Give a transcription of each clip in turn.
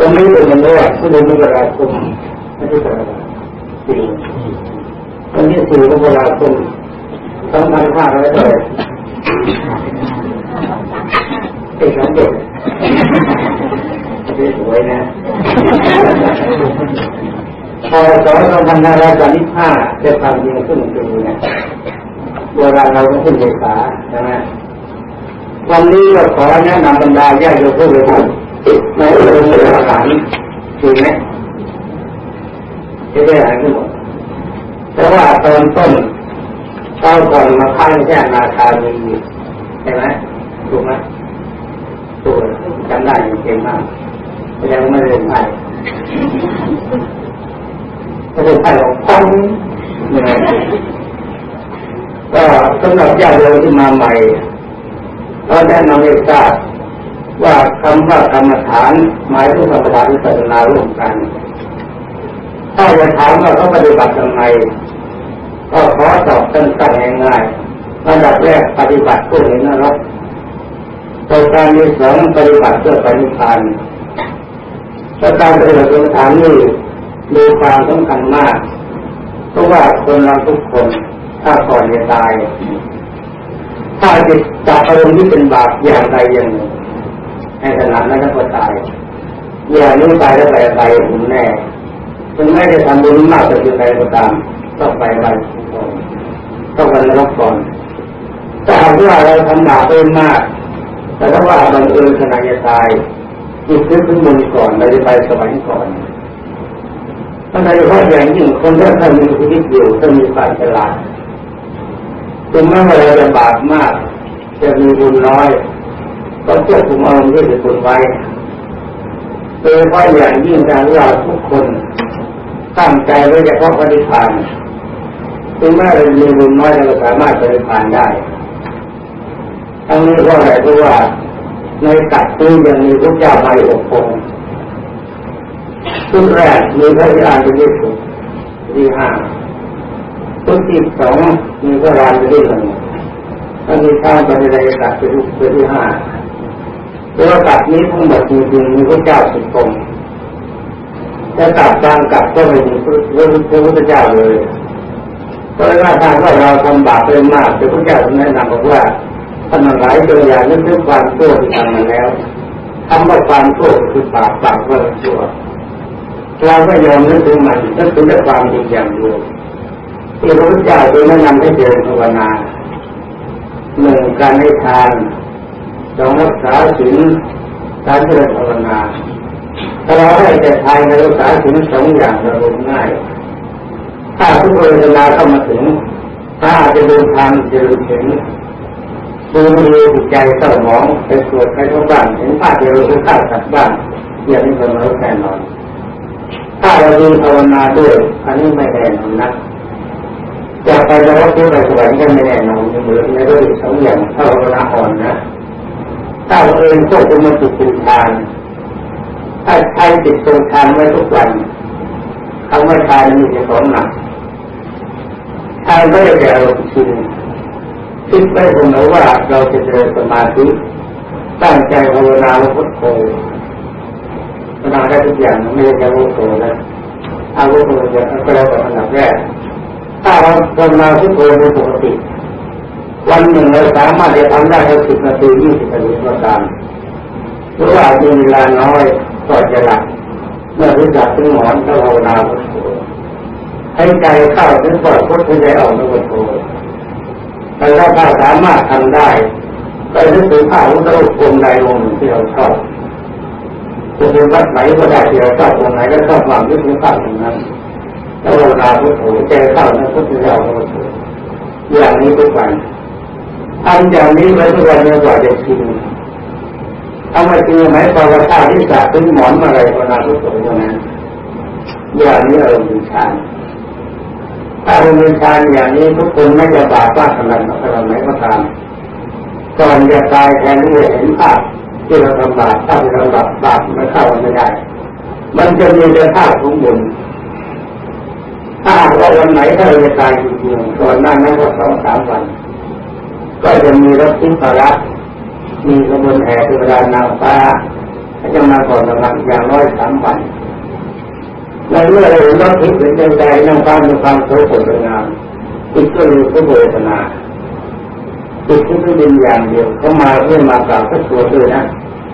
ก็ไม่เป็นมันแรกก็เลยมกราคมไม่ใช่กรกฎาสี่วันที่สี่มกราคมสองพันห้าร้อยเท่าไหร่เอกสารเด็กสวยนะพอสองพันห้าร้อยสามสิบห้าจะทำจริงขึ้นจริงนะโบราณเราก็ขึ้นเมษาใช่ไหมวันนี้ก็ขอแนะนำบรรดาญาติโยมผู้บริสุทธิ์ ในเรื่องเรื่องอาหารจริงไหมจะได้หายทั้งหมดเพราะว่าตอนต้นเต้าก่อนมาค้งแค่นาคามีใช่ไหมถูกไหมถูกจำได้เก่งมากยังไม่เรียนไพ่ไม่ได้ไพ่ของพังเนี่ยก็สำหรับญาติโยมที่มาใหม่เราแนะนำให้ทราบ ว่าคำว่ากรรมฐานหมายถึงกรรมฐานศาสนาร่วมกัน ถ้าจะถามว่าเขาปฏิบัติยังไงก็ขอตอบสั้นๆง่ายๆระดับแรกปฏิบัติเพื่อเห็นนรกประการที่สองปฏิบัติเพื่อปฏิพานประการปฏิบัติกรรมฐานนี้มีความสำคัญมาก เพราะว่าคนเราทุกคนถ้าก่อนจะตาย ถ้าจิตจับอารมณ์ที่เป็นบาปอย่างใดอย่างหนึ่ง ในขณะนั้นก็ตายอย่างนี้ตายแล้วไปไปถึงแน่ถึงแม้จะทำบุญมากแต่ยังไงก็ตามต้องไปไปต้องไปนรกก่อนแต่หากว่าเราทำบาปไปมาก แต่ถ้าว่าบังเอิญขณะจะตายจิตนึกถึงบุญก่อนเราจะไปสวรรค์ก่อนถ้าโดยเฉพาะอย่างยิ่งคนที่ท่านมีชีวิตอยู่ต้องมีความฉลาดถึงแม้ว่าเราจะบาปมาก จะมีบุญน้อย ก็ควบคุมอารมณ์ที่เป็นบุญไว้โดยเฉพาอย่างยิ่งการว่าทุกคนตั้งใจไว้เฉพาะปฏิภาณถึงแม้เรามีบุญน้อยเราสามารถปฏิภาณได้ทั้งนี้เพราะอะไรเพราะว่าในกัดนี้ยังมีพระเจ้าใบอบองค์ชุดแรกมีพระยาณที่สุดที่ห้าชุดที่สองมีพระรานที่หนึ่งถ้ามีข้ามไปในกัดเป็นชุดที่ห้า ตัวกัดนี้ทั้งหมดจริงๆมีพระเจ้าสิบองค์ถ้ากัดบางกัดก็ไม่มีพระพุทธเจ้าเลยเพราะว่าทางว่าเราทำบาปเป็นมากแต่พระเจ้าแนะนำบอกว่าท่านหลายตัวอย่างนึกถึงความชั่วที่ทำมาแล้วทำว่าความชั่วคือบาปบาปว่าชั่วเราไม่ยอมนึกถึงมันนึกถึงแต่ความดีอย่างเดียวที่พระพุทธเจ้าโดยแนะนำให้เจริญภาวนาหนึ่งการให้ทาน สองรักษาศีลการเจริญภาวนาถ้าเราให้แต่ทานในรักษาศีลสองอย่างเราลงง่าย ถ้าทุกเวลาเข้ามาถึง ถ้าจะเดินทางจะลืมถึงดูดีจิตใจเศร้าหมองไปสวดไปทุกบ้านเห็นภาพเดียวรู้ข้าวสัตว์บ้านอย่างนี้เป็นมนุษย์แน่นอน ถ้าเราดีภาวนาด้วยอันนี้ไม่แน่นอนนะจะไปจะรับที่ไปสวรรค์ก็ไม่แน่นอนเหมือนในเรื่องสองอย่างถ้าภาวนาอ่อนนะ เราเองควบคุมจิตเป็นทานถ้าใช้จิตทรงทานไว้ทุกวันคำว่าทานมีแต่ของหนักทานก็จะแก่เราชินคิดไปเสมอว่าเราจะเจริญสมาธิตั้งใจภาวนาพุทโธภาวนาได้ทุกอย่างไม่ได้แค่พุทโธนะอาวุโธจะก็แล้วแต่อันดับแรกถ้าเราภาวนาพุทโธเป็นปกติ วันหนึ่งเราสามารถจะทำได้แค่สิบนาทียี่สิบนาทีก็ตามเพราะว่ามีเวลาน้อยก็จะหลับเมื่อรู้จักถึงหมอนก็ภาวนาพุทโธให้ใจเข้าถึงปอดพุทโธใจออกพุทโธแต่ถ้าถ้าสามารถทำได้ก็นึกถึงภาพพระรูปองค์ใดองค์หนึ่งที่เราชอบจะเป็นวัดไหนก็ได้ที่เราชอบองค์ไหนก็ชอบความนึกถึงภาพอย่างนั้นแล้วเวลาพุทโธใจเข้านั้นพุทธเจ้าพุทโธอย่างนี้ทุกวัน ทำอย่างนี้ไว้ทุกวันจนกว่าจะชินทำไมจริงไหมพอว่าข้าที่สาถึงหมอนอะไรภาวนาพุทโธเท่านั้นอย่างนี้เราเป็นฌานถ้าเรามีฌานอย่างนี้ทุกคนไม่จะบาปว่าขนาดขนาดไหนก็ตามก่อนจะตายแทนที่จะเห็นภาพที่เราทำบาปถ้าเราบาปบาปไม่เข้าไม่ได้ มันจะมีแต่ภาพของบุญถ้าว่าวันไหนถ้าเราจะตายจริงๆก่อนหน้านั้นก็สองสามวัน ก็จะมีรถทิ้งภาระมีขบวนแห่เทวดานางฟ้าจะมาก่อนประมาณอย่างน้อยสามวันในเมื่อเราเห็นว่าทิพย์เป็นใจนั่งฟังมีความโสดสวยงามจิตก็รู้ก็เวทนาจิตที่เป็นอย่างเดียวเขามาเพื่อมากราบพระตัวด้วยนะ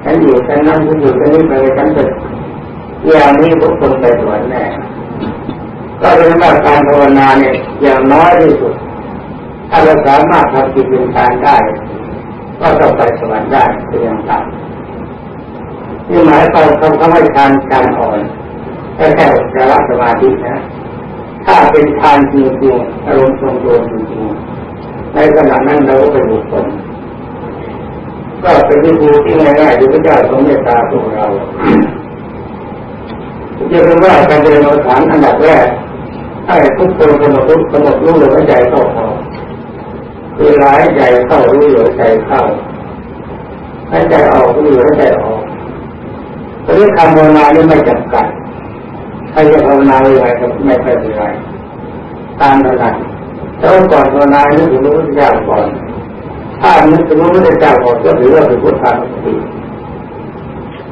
ฉันอยู่ฉันนั่งฉันอยู่ฉันนี่ไปฉันจะอย่างนี้ทุกคนไปสวรรค์แน่ก็เป็นว่าการภาวนาเนี่ยอย่างน้อยที่สุด ถ้าเราสามารถทำจิตเป็นฌานได้ ก็ต้องไปสวรรค์ได้เป็นอย่างต่ำนี่หมายความคำว่าฌานฌานอ่อนแค่แค่จะละสมาธินะ ถ้าเป็นฌานจริงๆอารมณ์ทรงตัวจริงๆในขณะนั้นเราก็เป็นบุคคลก็เป็นวิธีที่ง่ายๆที่พระเจ้าทรงเมตตาพวกเราจะเรียกว่าการเรียนรู้ฐานอันดับแรกให้ทุกคนกำหนดรู้กำหนดรู้ลมหายใจเข้าอ อกเวลาหายใจเข้ารู้ลมหายใจเข้าหายใจออกรู้ลมหายใจออกตอนนี้คำภาวนานี้ไม่จำกัดใครจะภาวนาอะไรก็ไม่ค่เป็นไรตามถนัดแต่ว่าก่อนภาวนานี้ถึงรู้พระเจ้ากก่อนถ้านึกถึงรู้พระเจ้าก่อนก็ถือว่าเป็นพุทธานุสติ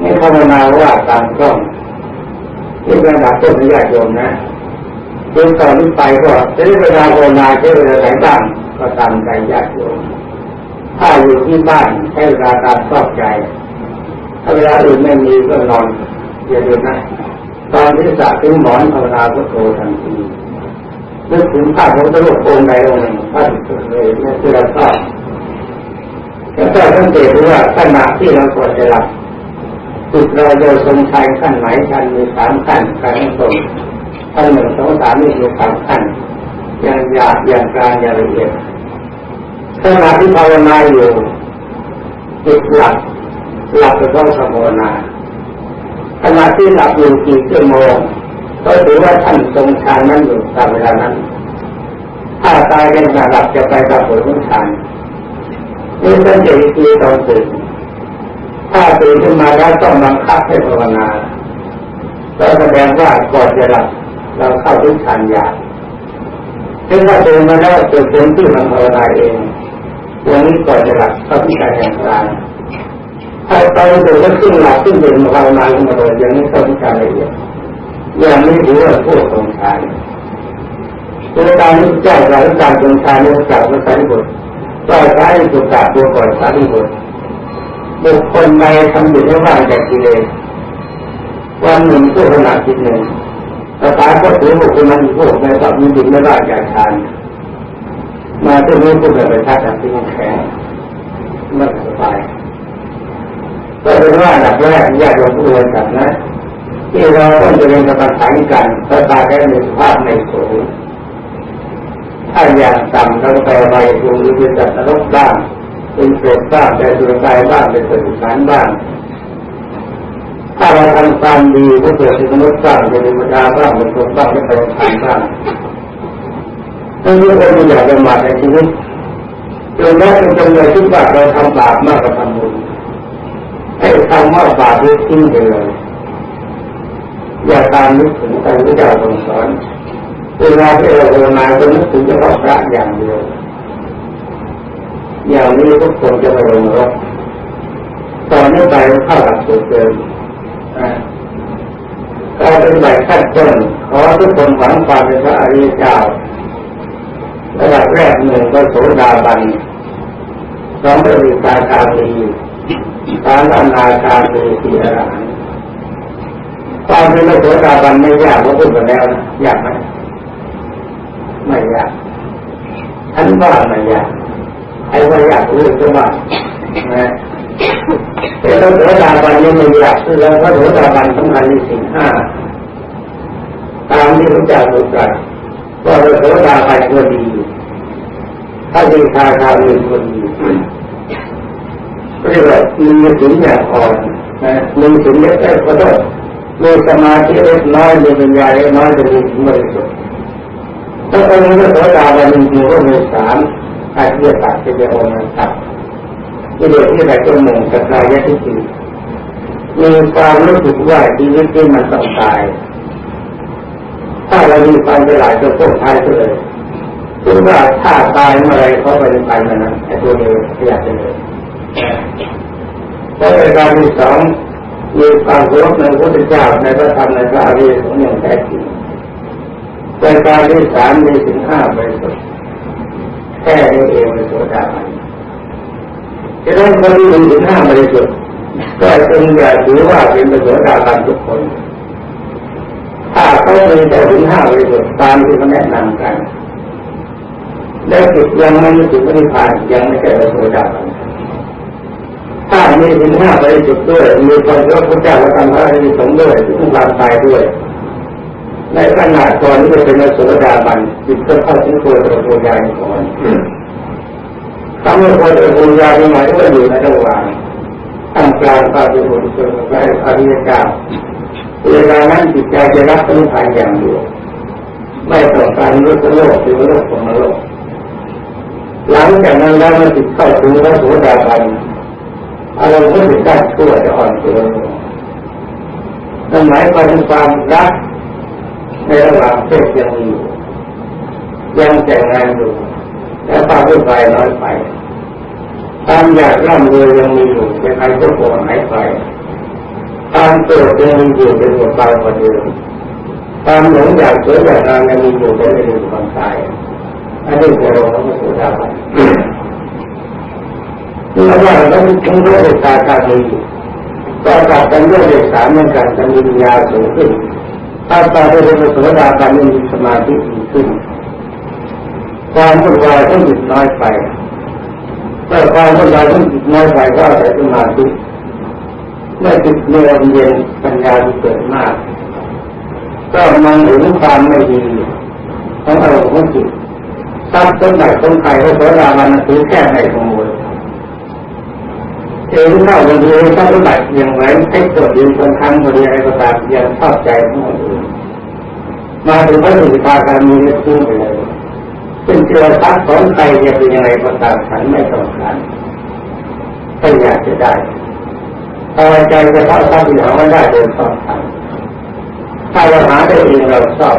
นี่ภาวนาว่าตามก้องนี่เป็นระดับต้นญาติโยมนะจนต่อนนี้ไปก็จะได้เวลาภาวนาใช้เวลาไหนบ้าง ก็ตามใจญาติโยมถ้าอยู่ที่บ้านใช้เวลาตามชอบใจ ถ้าเวลาอื่นไม่มีก็นอนอย่าลืมนะตอนที่จะถึงหมอนภาวนาพุทโธทันทีนึกถึงภาพของพระรูปองค์ใดองค์หนึ่งท่านเลยนี่คือเราชอบแล้วก็สังเกตดูว่าขณะที่เราควรจะหลับจิตเราโดยทรงชัยขั้นไหนชั้นมีสามขั้นขั้นตรงขั้นหนึ่งสองสามนี่มีสามขั้น อย่างหยาบอย่างกลางอย่างละเอียดขณะที่ภาวนาอยู่จิตหลับหลับไปต้องภาวนาขณะที่หลับอยู่กี่ชั่วโมงก็ถือว่าท่านทรงฌานนั้นอยู่ตามเวลานั้น ถ้าตายในขณะหลับจะไปกับผลของฌานนี่เป็นเจตทีตอนตื่นถ้าตื่นขึ้นมาแล้วต้องบังคับให้ภาวนาก็แสดงว่าก่อนจะหลับเราเข้าถึงฌานยา ซึ่งถ้าตื่นมาแล้วเกิดเป็นที่มันภาวนาเองวันนี้ก่อนจะหลับเข้าถึงฌานอย่ากลางถ้าตอนตื่นก็ขึ้นหลับขึ้นตื่นมาภาวนาขึ้นมาเลยอย่างนี้เข้าถึงฌาละเอียดอย่างนี้ถือว่าผู้ทรงฌานตัวการนี้แจ้งเราการทรงฌานนี้จากพระสารีบุตรก็ใช้สุตตะตัวก่อนสารีบุตรบุคคลใดทำอยู่ในว่างจากกิเลสวันหนึ่งผู้ขนาดจิตหนึ่ง สถาก็ถือบุคคลนั้นผู้ในตอนมีจิตไม่ว่างจากฌาน มาที่นี้ผู้เป็นประชาชนที่มันแข็งไม่สบายก็เป็นว่าหลักแรกญาติโยมผู้เรียนกันนะ ที่เราต้องจะเรียนกรรมฐานกันพระตาแค่ในสภาพในสูงถ้าอย่างต่ำเราไปไปสูงหรือเป็นจัตนรกบ้างเป็นเศษบ้างเป็นสุรกายบ้างเป็นสุสานบ้าง ถ้าเราทำความดีก็เกิดเป็นมนุษย์บ้างเป็นเทวดาบ้างเป็นคนบ้างไม่เป็นผ่านบ้างทั้งนี้คนมีอยากจะมาในชีวิตจนแม้เป็นจำเลยที่ว่าเราทำบาปมากกว่าทำบุญให้ทำว่าบาปทิ้งไปเลยอย่าตามนึกถึงการที่เจ้าทรงสอนเวลาที่เราภาวนาก็นึกถึงเฉพาะพระอย่างเดียว อย่างนี้ทุกคนจะไปลงรกตอนนี้ไปเข้าหลักสูตรเดิม การเป็นแบบขั้นต้นขอทุกคนหวังความเป็นพระอริยเจ้าระดับแรกหนึ่งก็โสดาบันสองก็มีการคามีสามอนาคามีสี่อรหันต์ความเป็นพระโสดาบันไม่ยากเราพูดมาแล้วนะยากไหมไม่ยากท่านว่าไม่ยากไอ้ว่าอยากรู้ก็ว่านะแต่เราโสดาบันนี่ไม่ยากคือเราพระโสดาบันสำคัญในสิ่งห้าตามที่พระเจ้าตรัสว่าเราโสดาบันควรดีถ้าดีคาคามีควรดีเรียกว่ามีสิ่งอย่างอ่อนนะมีสิ่งเล็กๆก็ต้องมีสมาธิเล็กน้อยมีปัญญาเล็กน้อยจะมีถึงบริสุทธิ์ถ้าคนนี้ก็โสดาบันจริงๆก็มีสามอาเทียตัดจะเป็นองค์นั้นครับที่เดียวที่ไหนก็มงกับกายที่สี่ มีความรู้สึกว่าชีวิตที่มันต้องตาย ถ้าเรามีความเวลาจะพ้นท้ายเลยคือว่าถ้าตายเมื่อไรเขาไปไปมันนั้นไอ้ตัวนี้ขยับไปเลยแล้วในการที่สองมีความเคารพในพระพุทธเจ้าในพระธรรมในพระอริยสงฆ์อย่างแท้จริงในการที่สามมีถึงห้าบริสุทธิ์แค่นี้เองเป็นโสดาบันจะต้องคนที่มีถึงห้าบริสุทธิ์ ก็จึงอย่าถือว่าเป็นโสดาบันทุกคน ถ้าเขามีแต่ถึงห้าบริสุทธิ์ตามที่เขาแนะนำกัน และจิตยังไม่ถึงปฏิภาณยังไม่ใช่โสดาบันถ้ามีถึงห้าบริสุทธิ์ด้วย มีความรักพระเจ้าและธรรมะที่สงด้วยถึงความตายด้วยในขณะก่อนที่จะเป็นโสดาบันจิตก็เข้าถึงตัวตระกูลญาณก่อนคำว่าตัวตระกูลญาณหมายถึงว่าอยู่ในระหว่าง ตั้งกลางปฏิบุญจนไปอริยเจ้าเวลานั้นจิตใจจะรับต้นทางอย่างเดียวไม่ต้องการรู้โลกหรือโลกของโลกหลังจากนั้นแล้วมันจิตเข้าถึงพระโสดาบันอารมณ์ก็จะได้ชั่วจะอ่อนตัวลงนั่นหมายความถึงความรักในระหว่างเพศยังมีอยู่ยังแต่งงานอยู่และความรุ่นวายน้อยไป ความอยากร่ำรวยยังมีอยู่จะใครก็คงหายไปความโกรธยังมีอยู่เป็นบทบาทกว่าเดิมความหลงอยากเสวยอยากงามยังมีอยู่แต่ไม่ลืมความตายอันนี้จะลงแล้วก็สุดาบันเมื่อว่าเราต้องรู้เด็กตาตาดีก็ตัดกันด้วยเด็กสามเหมือนกันจะมีปัญาสูงขึ้นถ้าตาได้เป็นโสดาบันมีสมาธิดีขึ้นความวุ่นวายต้องหยุดน้อยไป ถ้าความวุ่นวายต้องหยุดน้อยไปก็ใช้สมาธิเมื่อจิตเมื่อเย็นปัญญาเกิดมาก ก็มองเห็นความไม่ดีของอารมณ์ของจิตทรัพย์สมบัติของใครก็โสดาบันถือแค่ไหนขโมยเองเข้าบางทีทรัพย์สมบัติอย่างไรให้ตรวจยืนคนทั้งบริอะไรก็ตามยังชอบใจของคนอื่นมาถึงพระสุภาการมีเรื่องไปเลย ซึ่งเจอทรัพย์ของใครจะเป็นยังไงก็ตามฉันไม่ต้องการถ้าอยากจะได้พอใจจะเข้าทรัพย์ที่หาไม่ได้โดยชอบถ้าเราหาได้เองเราชอบ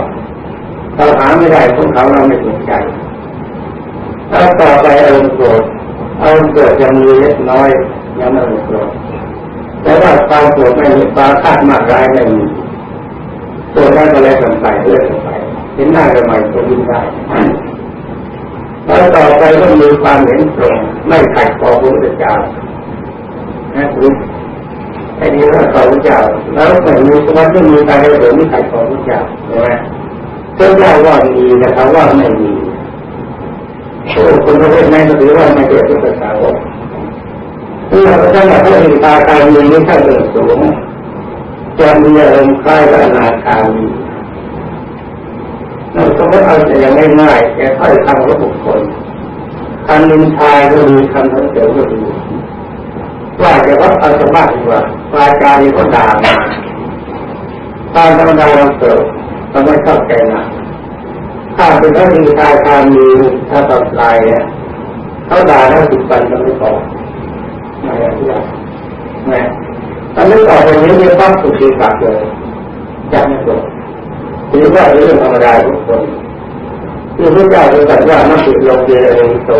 เราหาไม่ได้พวกเขาเราไม่สนใจถ้าต่อไปอารมณ์โกรธอารมณ์โกรธยังมีเล็กน้อยยังไม่โกรธแต่ว่าความโกรธไม่มีความคาดมากร้ายไม่มีตัวนั้นก็เลยกันไปเลื่อนไปเห็นหน้ากันใหม่ก็ยิ้มได้ แล้วต่อไปก็มีความเห็นตรงไม่ขัดต่อพระพุทธเจ้านะคุณไอ้นี่ว่าต่อพระเจ้าแล้วแต่มีสมาธิมีการเรียนรู้ขัดต่อพระเจ้าใช่ไหมพระเจ้าว่ามีแต่เขาว่าไม่มีโอ้คนประเภทนั้นก็ถือว่าไม่เกิดเป็นภาษาวกที่เราจะมาพระอินตาการมีนี้ถ้าเกิดสูงจะมีอารมณ์คล้ายกับนาคามี เราสมมติเอาแต่ยังง่ายๆแค่ถ้อยคำของบุคคลคำนินทาก็มีคำทั้งเสียก็มีว่าจะว่าเอาสมาธิว่าวาจานี้ก็ด่ามาตามธรรมดาเราเกิดเราไม่เข้าใจนะถ้าเป็นพระอินทาคามีถ้าตอนตายเนี่ยเขาด่าแล้วสิบวันก็ไม่พอไม่ได้ไม่ถ้าไม่ออกตรงนี้เนี่ยต้องสุขีกักเลยจะไม่จบ ถือว่าเป็นเรื่องธรรมดาทุกคนคือพระเจ้าจะตรัสว่านักจิตโลกเยเองโต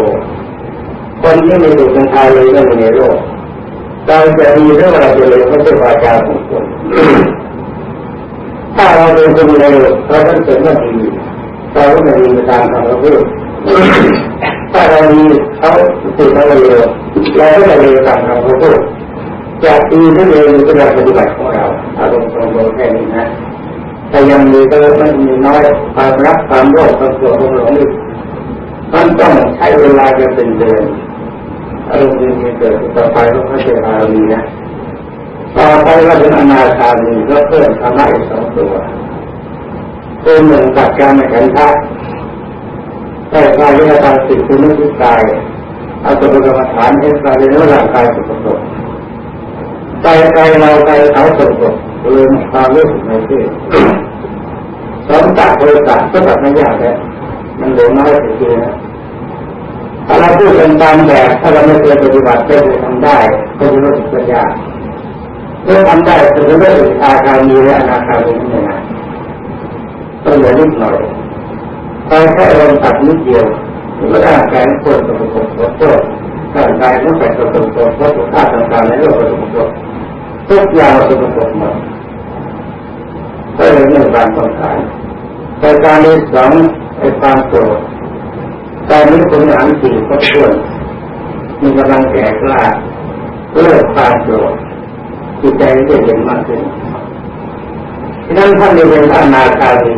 คนที่มีดุจเป็นทายเลยก็มีในโลกเราจะมีเรื่องอะไรจะเลยไม่ใช่วาจาของคนถ้าเราเป็นคนเลวเราต้องเกิดว่าดีเราก็ไม่ดีตามคำเราพูดถ้าเรามีเขาติดเราเลวเราก็จะเลวตามคำเขาพูดจากดีที่เลวเป็นการปฏิบัติของเราอารมณ์ตรงๆแค่นี้นะ แต่ยังมีก็ไม่มีน้อยความรักความโลภความโกรธความหลงอีกมันต้องใช้เวลาจะเป็นเดือนอารมณ์มีเกิดต่อไปก็พระเจ้ามีนะต่อไปก็เป็นอนาคามีก็เพิ่มธรรมะอีกสองตัวตัวหนึ่งปัจจัยฉันทะแต่กายวิญญาณสิทธิ์คือนึกกายเอาตัวกรรมฐานให้กายในร่างกายสุขภาพใจใจเราใจเขาสก ปรกลืมความรู้สึกในที่สองตัดโดยตัดก็ตัดไม่ยากเลยมันเหลือน้อยเสียนะถ้าเราพูดเป็นตามแบบถ้าเราไม่เคยปฏิบัติไม่เคยทำได้ก็จะรู้สึกยากเมื่อทำได้จะรู้ว่าอาการมีและอนาการมีไม่นานต้องเหลือนิดหน่อยพอแค่ลงตัดนิดเดียวมันก็ร่างกายควรจะประสบผลโทษร่างกายต้องใส่ประสบผลเพราะสุขภาต่างๆในโลกประสบผลทุกอย่างเราประสบหมด ก็เลยเรื่องการต้องการแต่การที่สองไอ้ความโกรธตอนนี้คุณอ่านสี่ก็ช่วยมีกำลังแก่กล้าเลิกความโกรธจิตใจจะเย็นมากขึ้นฉะนั้นท่านจะเป็นอนาคามี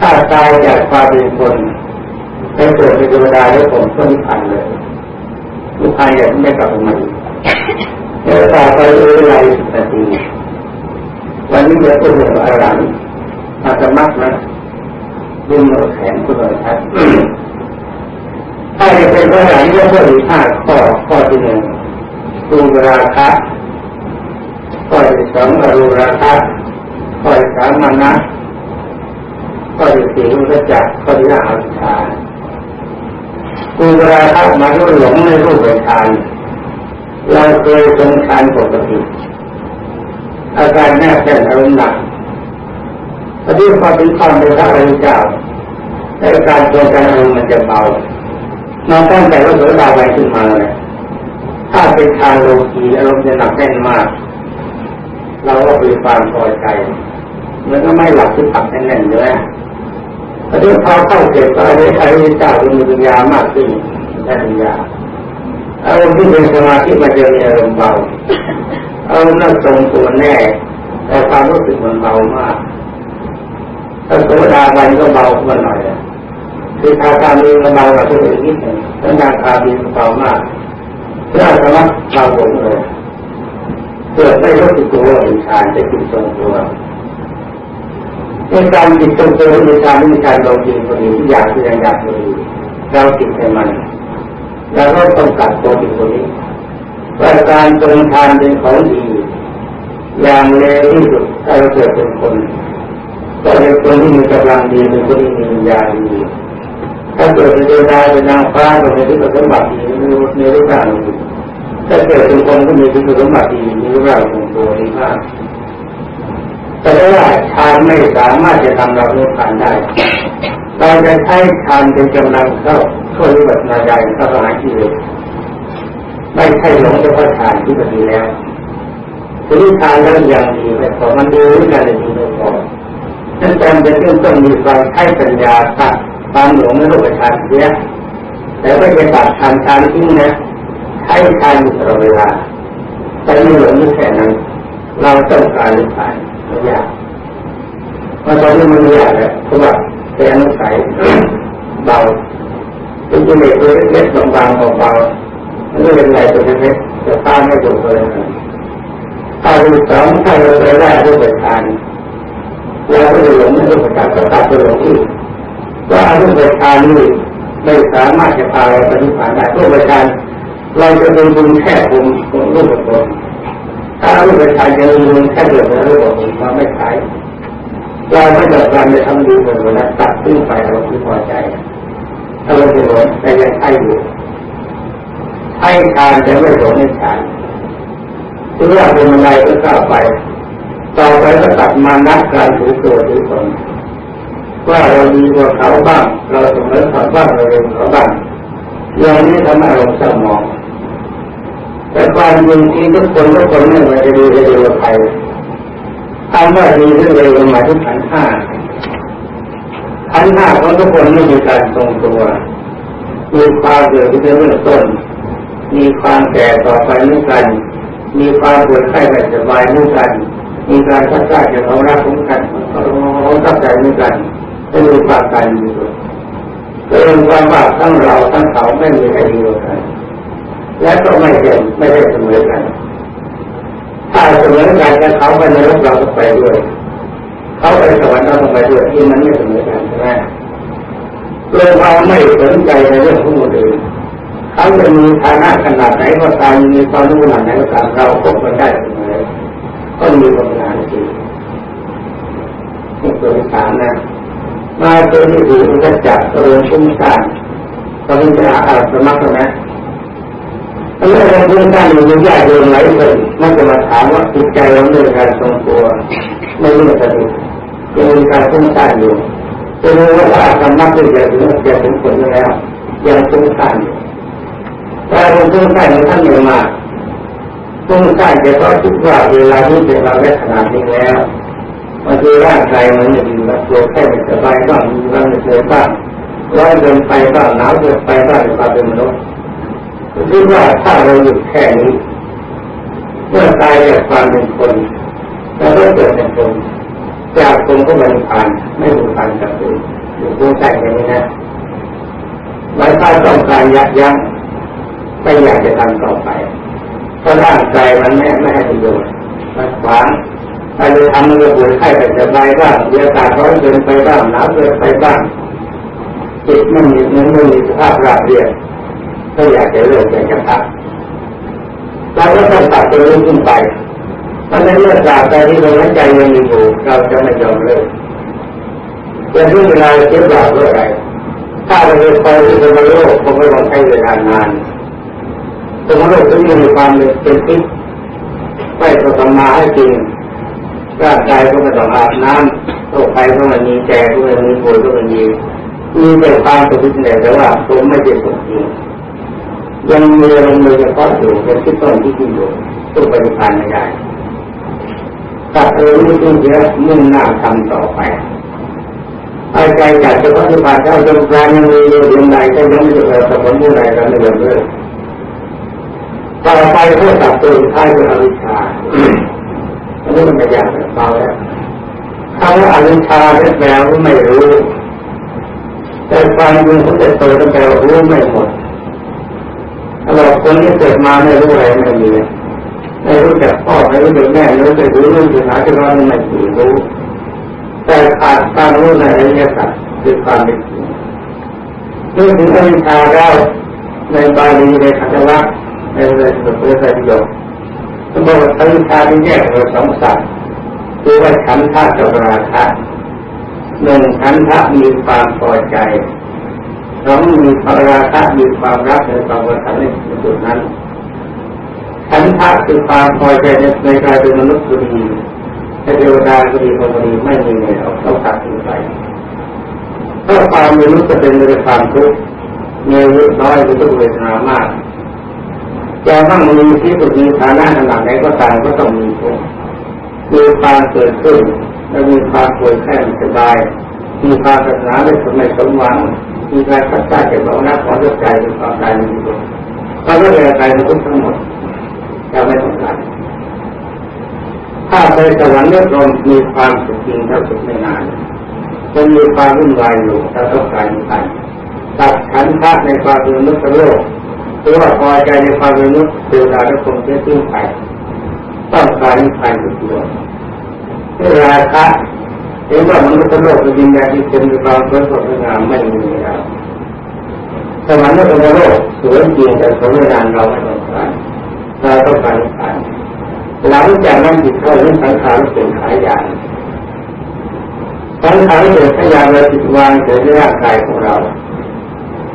ถ้าตายจากความเป็นคนไปเกิดเป็นเทวดาแล้วผมก็นิพพานเลยนิพพานอย่างไม่กลับมาอีกแล้วต่อไปเรื่อยๆสิบนาที วันนี้เดี๋ยวตัวเหนืออรันอาจจะมักนะดึงหัวแขนคุณเลยครับถ้าจะเป็นพระอรหันต์ก็เพิ่มอีกห้าข้อข้อที่หนึ่งดูราคะข้อที่สองอรูราคะข้อที่สามมานะข้อที่สี่อุตจักข้อที่ห้าอิชาดูราคะมาก็หลงในรูปฌานเราเคยทรงฌานปกติ อาการแน่แน่นอารมณ์หนักพอที่พอถึงความเป็นพระอริยเจ้าในการทรงการอารมณ์มันจะเบาน้องตั้งใจว่าเสือดาวไปขึ้นมาเลยถ้าเป็นทางโลกีอารมณ์จะหนักแน่นมาก เราก็มีความพอใจมันก็ไม่หลับที่ผักแน่นๆเลยพอที่พอเข้าเก็บก็ได้อริยเจ้าเป็นปัญญามากขึ้นได้ปัญญาอารมณ์ที่เป็นสมาธิมันจะมีอารมณ์เบา เอานั่งตรงตัวแน่ แต่ความรู้สึกมันเบามากถ้าโสดาบันก็เบาขึ้นหน่อยคือทาการมีมันเบากว่าตัวอื่นนิดหนึ่งสัญญาคามีเบามากเพื่อสมัครเบาหมดเลยเกิดไม่รู้สึกตัวอินชาจะจิตทรงตัวในการจิตทรงตัวอินชาไม่มีการลงจริงคนนี้อยากที่ยังอยากเลยเราจิตให้มันแล้วก็ต้องกัดตัวจิตคนนี้ ว่าการตรงทานเป็นของดี อย่างเลวที่สุดถ้าเราเกิดเป็นคนก็เป็นคนที่มีกำลังดีเป็นคนที่มีญาณดีถ้าเกิดเป็นเทวดาเป็นนางฟ้าก็มีที่สมบัติดีมีในรูปร่างถ้าเกิดเป็นคนก็มีที่สมบัติดีมีรูปร่างของตัวดีมากแต่ว่าฌานไม่สามารถจะทำเราเลือกผ่านได้เราจะใช้ฌานเป็นกำลังเข้าช่วยวิบัตินาใจเข้าหาที่เลย ไม่ใช่หลงเฉพาะฌานที่มันดีแล้วคือฌานแล้วย่างดีแต่พอมันดีด้วยกันเลยดีไม่พอนั่นจำเป็นต้องต้องมีความใช้ปัญญาตัดความหลงในรูปฌานเสียแต่ไม่ใช่ตัดฌานฌานทิ้งนะใช้ฌานอยู่ตลอดเวลาแต่ม่หลงนี่แค่นั้น เราต้องการนิพพาไม่ยากเพราะตอนนี้มันยากแหละเพราะว่าเป็นอนุสัยเบาเป็นกิเลสตัวเล็กๆบางๆเบาๆ ไม่เป็นไรตัวเล็กจะต้านไม่ถูกเลยถ้าดูสองถ้าเราไปได้รูปฌานเราก็จะหลงในรูปฌานก็ตัดไปหลงที่ว่ารูปฌานนี้ไม่สามารถจะพาเราไปนิพพานได้รูปฌานเราจะเป็นบุญแค่บุญของรูปฌานถ้ารูปฌานจะเป็นบุญแค่เดือดร้อนรูปฌานเราไม่ใช้เราไม่ต้องการจะทำดีเหมือนนั้นตัดขึ้นไปเราไม่พอใจถ้าเราจะหลงแต่ยังใช้อยู่ ให้ทานแต่ไม่หลงในฌานคือว่าเป็นอะไรก็ก้าไป ต่อไปก็ตัดมานักการถือตัวถือตนว่าเราดีกว่าเขาบ้าง เราสมอเขาบ้างเราเร็วเขาบ้างอย่างนี้ทำให้เราสมองแต่ความจริงที่ทุกคนทุกคนไม่มาจะดีจะดีกว่าใครคำว่าดีหรือเร็วหมายถึงขันห้าขันห้าของทุกคนไม่มีการทรงตัวมีความเกิดที่เป็นเรื่องต้น มีความแก่ต่อไปเหมือนกัน มีความปวดไข้ไม่สบายเหมือนกัน มีการชักช้าจากเขารักของกันเขาตั้งใจเหมือนกันจะมีความการอยู่เกินความบาปทั้งเราทั้งเขาไม่มีใครดีกว่ากันและก็ไม่เห็นไม่ได้เสมอกัน ถ้าเสมอกันแล้วเขาไปในโลกเราก็ไปด้วย เขาไปสวรรค์เราก็ไปด้วยที่มันไม่เสมอกันใช่ไหมเรื่องเราไม่สนใจในเรื่องของคนอื่น เขาจะมีฐานะขนาดไหนก็ตามมีความรู้ขนาดไหนก็ตามเราพบกันได้เสมอก็มีปัญหาจริงนี่ตัวที่สามนะมาตัวที่สี่มันจะจับตัวชุ่มซ่านตอนนี้จะอาสมัครนะถ้าเราชุ่มซ่านอยู่ยากเดินไหลเลยมันจะมาถามว่าจิตใจเราเรื่องการทรงตัวไม่รู้สติยังมีการชุ่มซ่านอยู่จะรู้ว่าสมัครจะถึงจะถึงผลแล้วยังชุ่มซ่านอยู่ แต่คนชุ่มซ่านท่านยังมากต้งสร้จะต้องคิดว่าเวลาที่เป็นเราได้ขนาดนี้แล้วบางทีร่างกายมันจะอยู่กับตัวแค่ไม่สบายบ้างมีบ้างไม่สบายบ้างร้อนเกินไปบ้างหนาวเกินไปบ้างในความเป็นมนุษย์คิดว่าถ้าเราหยุดแค่นี้เมื่อตายจากความเป็นคนแล้วก็เกิดเป็นคนจากคนก็บริพานไม่บริพานกับตัวอยู่ตัวใจอย่างนี้นะหลายท่านต้องการยับยั้ง ไม่อยากจะทำต่อไปเพราะร่างกายมันไม่ไม่ให้ประโยชน์มันขวางถ้าจะทำมันก็ปวดไข้แต่สบายบ้างเดี๋ยวอากาศร้อนเกินไปบ้างหนาวเกินไปบ้างจิตไม่มีมันไม่มีสภาพราบเรียบก็อยากจะเลิกอยากจะพักเราก็ต้องตัดตัวนี้ขึ้นไปเพราะในเมื่อตราบใดที่ลมหายใจยังมีอยู่เราจะไม่ยอมเลิกจะเรื่องเวลาเจ็บหลับเมื่อไรถ้าเราจะคอยที่จะมาโลกคงไม่ต้องใช้เวลานาน สมมติว่ามีความเป็นพิษไม่ต้องทำมาให้จริงร่างกายก็ไม่ต้องอาบน้ำโรคภัยก็ไม่มีแก่ก็ไม่มีป่วยก็ไม่มีมีแต่ความสุขที่ไหนแต่ว่าผมไม่ได้สุขจริงยังมีอารมณ์โดยเฉพาะอยู่เป็นที่ต้นที่ที่อยู่ตู้ปฏิพันธ์ไม่ได้ตัดเออรู้ตัวเยอะมุ่งหน้าทำต่อไปไอาใจจากเฉพาะที่ผ่านเจ้าจงกลางยังมีอยู่ยังไงก็ยังไม่จะประสบผลผู้ใดก็ไม่ยอมเลิก ต่อไปเพื่อตัดตัวท้ายด้วยอวิชชาอันนี้มันจะยากเบาแล้วคำว่าอวิชชาเนี่ยแปลว่าไม่รู้ แต่ความจริงเขาจะเปิดแปลว่ารู้ไม่หมดถ้าเราคนที่เกิดมาไม่รู้อะไรไม่มีไม่รู้จักพ่อไม่รู้จักแม่ไม่รู้จักรู้เรื่องสุดท้ายที่ว่าไม่รู้รู้ แต่ขาดการรู้ในอริยสัจคือความเป็นจริงเมื่อถึงอวิชชาแล้วในบาลีในคัตวะ ในเรื่องสุภาษิตยกเขาบอกว่าอวิชาที่แยกเป็นสองสัตว์คือว่าขันธ์ธาตุกับราคะหนึ่งขันธ์มีความพอใจสองมีภาราคะมีความรักในความกระทำในจุดนั้นขันธะคือความพอใจในในการเป็นมนุษย์ก็ดีในเทวดาก็ดีพรหมก็ดีไม่มีในเราเขาตัดสินไปเพราะความมนุษย์จะเป็นในความทุกข์มีอายุน้อยมีทุกเวทนามาก จะต้องมีที่สุดมีฐานะขนาดไหนก็ตามก็ต้องมีทุกข์มีความเกิดขึ้นและมีความป่วยแค่สบาย มีความปรารถนาในสมัยสมหวัง มีการพัฒนาเกี่ยวกับนักขอใจเป็นความตายในที่สุดถ้าเรื่องอะไรมันทุกข์ทั้งหมดจะไม่ต้องการถ้าไปสวรรค์เรื่องลมมีความสุขจริงเท่าสุขไม่นานจะมีความวุ่นวายอยู่ถ้าต้องการไปตัดขันธ์ในความเป็นมนุษย์โลก รือว่าพอใจในความเป็นมนุษย์เดียวดาคงจะทิ้งไปต้องการนิพพานอยู่ตัวราคะเห็นว่ามนุษย์โลกเป็นวิญญาณที่เป็นความสวยสดงามไม่มีแล้วสวรรค์และเป็นโลกสวยจริงแต่สวยนานเราไม่ต้องการเราต้องการนิพพานหลังจากนั้นจิตเข้าเรื่องสังขารเป็นขายานสังขารเป็นขายานเราจิตวางเฉยในร่างกายของเรา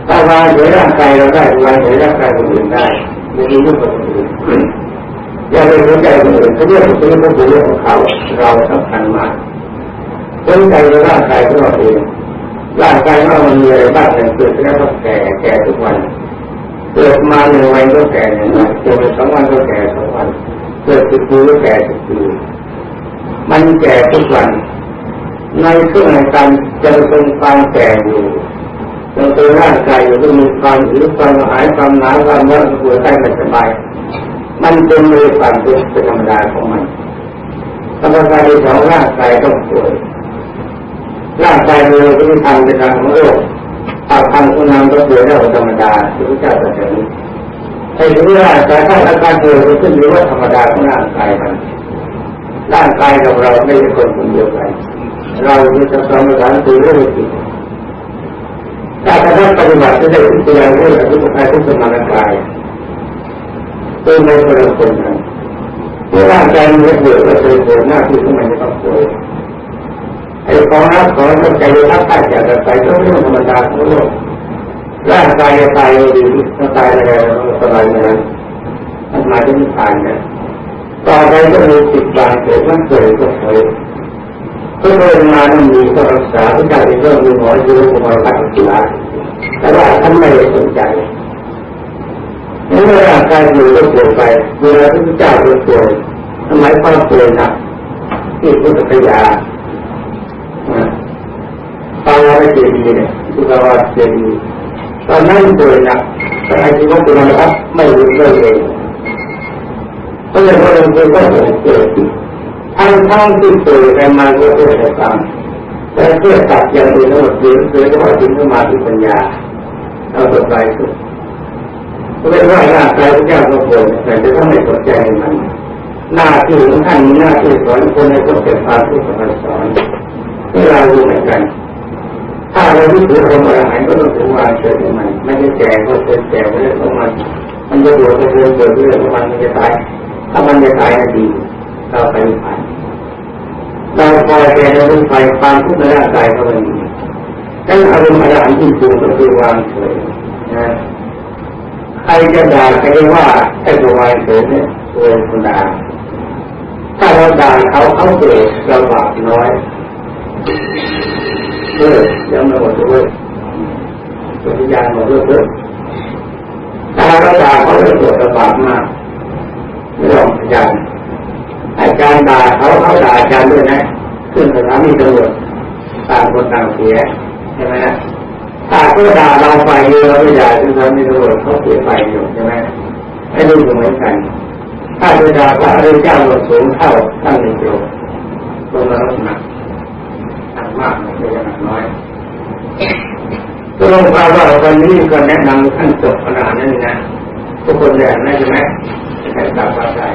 ถ้าวางเฉยร่างกายเราได้วางเฉยร่างกายคนอื่นได้ไม่มีทุกคนอื่นอย่าไปสนใจคนอื่นเขาเรียกคนอื่นเขาเป็นเรื่องของเขาเราสำคัญมากสนใจร่างกายของเราเองร่างกายเรามันมีอะไรบ้างเกิดแล้วก็แก่แก่ทุกวันเกิดมาหนึ่งวันก็แก่หนึ่งวันเกิดสองวันก็แก่สองวันเกิดสิบปีก็แก่สิบปีมันแก่ทุกวันในช่วงการจะทรงความแก่อยู่ เราตัวร่างกายอยู่ก็มีความหิวความหายความหนาวความร้อนปวดใจไม่สบาย มันเป็นมือความทุกข์เป็นธรรมดาของมันธรรมดาที่ของร่างกายต้องป่วยร่างกายเราจะไม่ทำเป็นทางของโลกอาทำคุณงามก็ป่วยได้ธรรมดาที่พระเจ้าตรัสนี้ไอ้ที่ว่าแต่ถ้าอาการป่วยก็ขึ้นอยู่ว่าธรรมดาของร่างกายมันร่างกายกับเราไม่ใช่คนคนเดียวกันเราจะสอนสารตัวเรื่องจิต ถ้าท่านปฏิบัติจะได้พิจารณาเรื่องทุกข์กายทุกสมานกายตัวในคนละคนนั้นเมื่อร่างกายมันเบื่อก็เลยปวดหน้าที่ของมันจะต้องป่วดไอ้ของรักของต้องใจรักตายจากไปต้องเรื่องธรรมดาของโลกร่างกายจะตายดีถ้าตายอะไรเราสบายนะมันมาที่นิพพานเนี่ยต่อไปก็มีจิตบางเกิดมันเกิดก็เกิด ก็เลยมาต้องมีก็รักษาที่การเป็นเรื่องมีหมอดูหมอรักษาแต่ว่าท่านไม่สนใจเมื่อร่างกายอยู่ก็ป่วยไปเวลาที่พระเจ้าก็ป่วยสมัยความป่วยหนักที่พุทธคยาปาวาเจดีเนี่ยพุทธวาเจดีตอนนั้นป่วยหนักแต่ไอ้ที่ว่าเป็นอะไรครับไม่รู้เลยเองก็เลยว่าเราเป็นก็เกิด ทั้งทั้งที่ป่วยแต่มาก็เกิดตามแต่เพื่อตัดอย่างอื่นทั้งหมดเกิดเกิดเฉพาะจิตสมาธิปัญญาเราสบายสุดก็เลยว่าหน้าใจพระเจ้าก็ป่วยแต่จะต้องไม่สนใจมันหน้าที่ของท่านมีหน้าที่สอนคนในคนเกิดความทุกข์สอนเวลารู้เหมือนกัน ถ้าเราไม่ถือคนมาหายก็ต้องถือวางเฉยมันไม่ได้แก่ก็เป็นแก่ไม่ได้ของมันมันจะบวชจะเดินเกิดเรื่องของมันมันจะตายถ้ามันจะตายดี เราไปผ่านเราพอใจเราเป็นไฟความทุกข์ในร่างกายเขาเป็นนั่นอารมณ์อะไรที่ถูกก็คือวางเฉยนะใครจะด่าใครจะว่าใครจะวางเฉยเนี่ยตัวคนด่าถ้าเราด่าเขาเขาเกิดเราบาปน้อยเออยังไม่หมดด้วยปฏิญาณหมดด้วยเถอะถ้าเราด่าเขาเกิดลำบากมากไม่ลองพยาน อาจารย์ด่าเขาเขาด่าอาจารย์ด้วยนะขึ้นสถานีตำรวจต่างคนต่างเสียใช่ไหมถ้าเขาด่าเราไปเราไม่ด่าสถานีตำรวจเขาเสียไปอยู่ใช่ไหมไอ้นี่ก็เหมือนกัน ถ้าเวลาพระอริยเจ้าลงสูงเท่าท่านหนึ่งโยมลงมาลักษณะหนักมากไม่ใช่หนักน้อยก็ลงมาว่าวันนี้ก็แนะนำท่านจบขนาดนั้นนะทุกคนแรงนะใช่ไหม ตามราได้